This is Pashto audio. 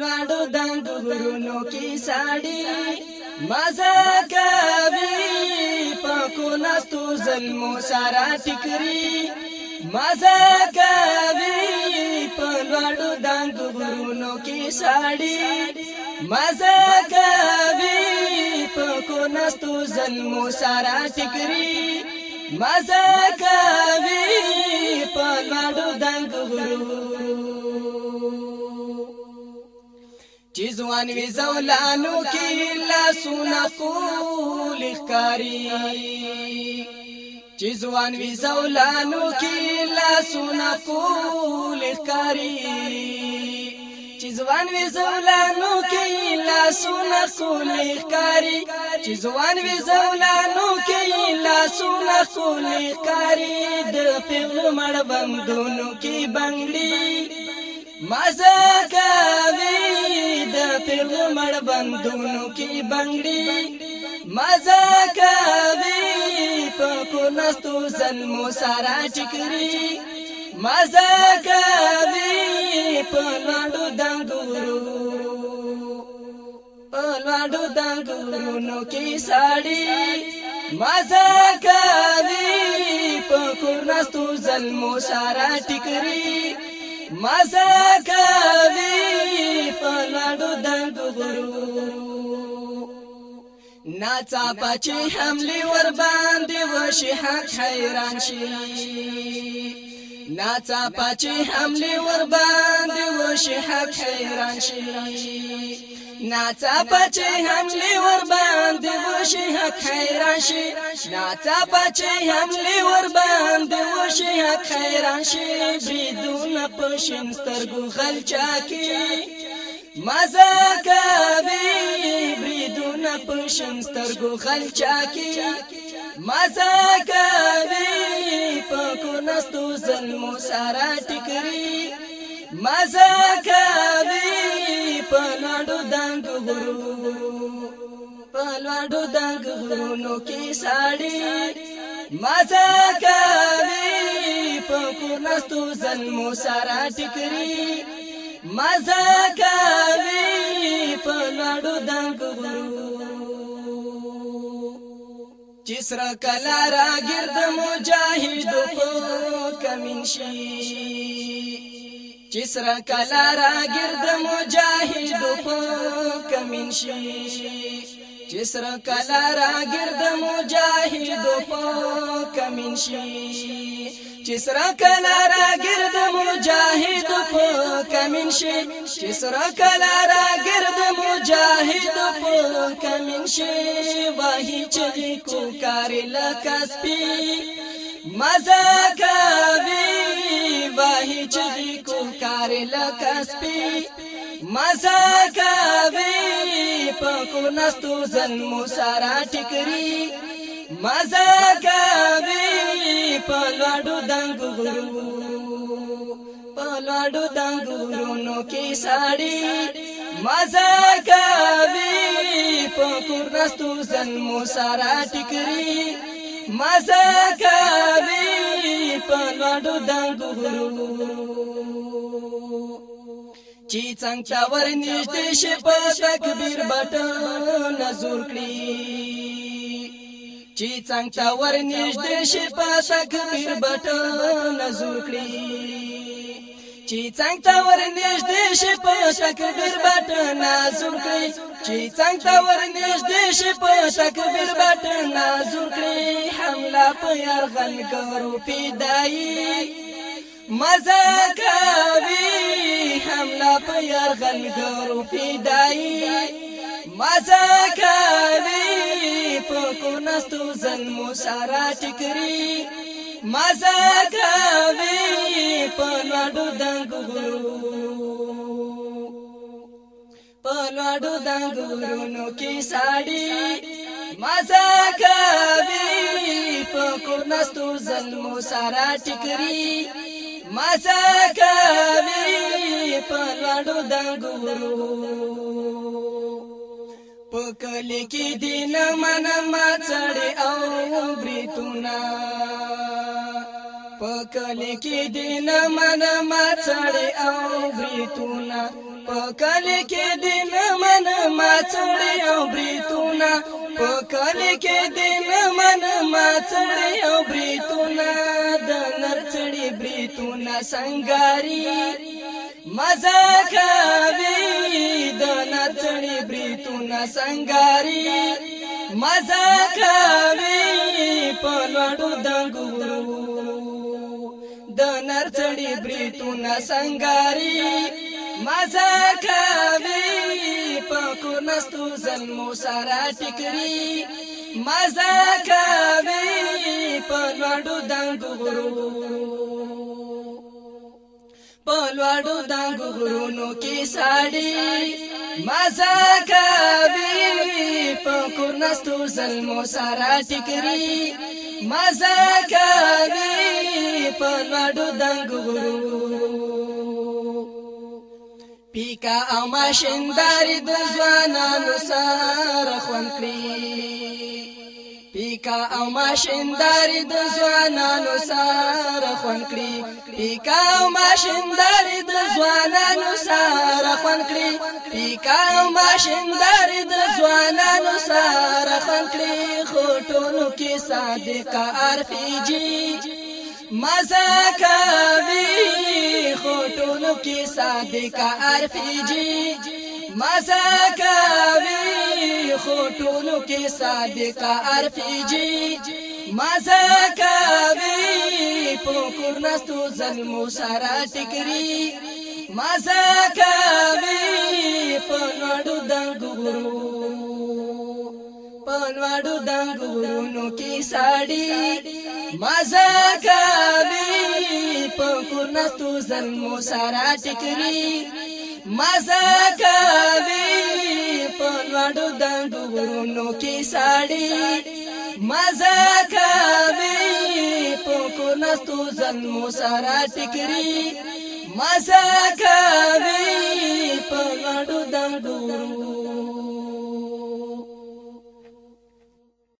لوړو دندو غرونو کې ساړي مزه کوي پاکو نستو ظلمو سارا ټکري مزه کوي په لوړو دندو غرونو کې ساړي مزه کوي پاکو نستو ظلمو سارا ټکري مزه کوي په لوړو دندو غرونو چې ځوان وي زولانو کې لاسونه خول ښکاری چې ځوان وي زولانو کې لاسونه خول ښکاری چې ځوان وي زولانو کې لاسونه خول ښکاری چې ځوان وي زولانو کې لاسونه خول ښکاری د پیغمبر بندونو کې بنگړي مزکوی د پیغمبر بندونو کې بنگړي مزکوی په کونستو زن مو سارا ټکري مزکوی په لاندو دنګورو په لاندو دنګورو نو کې ساړي مزکوی په کونستو زن مو سارا ټکري مزا کوي په لړو دندو غرو ناڅا پچی حمله ور باندې وشي حق حیران شي ناڅا پچی حمله ور باندې وشي حق حیران شي ناڅاپه چې حمله ور باندې وشي حق حیران شي ناڅاپه چې حمله ور باندې وشي حق حیران شي بدون پښین سترګو خلچا کې مزه کوي بدون پښین سترګو خلچا کې مزه کوي پکو نستو ظلم سره ټکري مزه کوي پلړو دنګ غرو پلړو دنګ غرو نو کې ساړي مزه کوي په کورنستو زلمو سره ټکري مزه کوي پلړو دنګ غرو چسر کلا را گرد مجاهد په کمین شي چسر کلا را گرد مجاهد یقین شي چې سره کلا را ګرد مجاهدو په کمین شي چې سره کلا را ګرد مجاهدو په کمین شي چې سره کلا را ګرد مجاهدو په کمین شي واهي چې کو کار لکه سپي مزه کوي واهي چې کوم کار لکه سپي مزه کوي په کو نستو زن موسارا ټکری مزه کوي په لاړو دنګ غرو په لاړو دنګ غرونو کې ساړي مزه کوي په کو نستو زن موسارا ټکری مزه کوي په لاړو دنګ غرو چې څنګه تا ورنږدې شي په تکبیر بټن نزور کړی چې څنګه تا ورنږدې شي په تکبیر بټن نزور کړی چې څنګه تا ورنږدې شي په تکبیر بټن نزور کړی چې څنګه تا ورنږدې شي په تکبیر بټن نزور کړی حمله په يرغل ګرو پیدایي مزه کوي حمله په يرغل ګرو فدای مزاکانی په کو نستو ظلم سارا ټکری مزاکانی په نړو دنګورو په لوړو دنګورونو کې ساړي مزه کوي په کو نستو ظلم سارا ټکري ما سکمی پلړو دنګورو پکلی کې دین من ما چړې او بریتونا پکلی کې دین من ما چړې او بریتونا پکلی کې دین من ما چړې او بریتونا پکلی کې دین من ما چړې او بریتونا سنگاری مزا کوي د نڅړې بریتونه سنگاری مزا کوي په لړو دنګورو د نڅړې بریتونه سنگاری مزا کوي په کو نستو زلمو سره ټکري مزا کوي په لړو دنګورو په لوړو د غرونو کې ساړي مزه کوي په کورنستو زلمو سره ټکري مزه کوي په لوړو د غرونو پیکا او ماشنداري د ځوانانو سره خوند کړی پیکا او ماشیندار د ځوانانو سره خوان کړی پیکا او ماشیندار د ځوانانو سره خوان کړی پیکا او ماشیندار د ځوانانو سره خوان کړی خټونو کې صادق ارفیجی مزا کوي خټونو کې صادق ارفیجی مزکاوی خوټولو کې سابقه ارفیجی مزکاوی پوکور نستو ظلمو سارا ټکری مزکاوی پنوړو دنګورو پنوړو دنګورونو کې ساړي مزکاوی پوکور نستو ظلمو سارا ټکری مزا کوي په لوړو دندو غرونو کې ساړي مزا کوي په کونستو ظلمو سره ټکري مزا کوي په لوړو دندو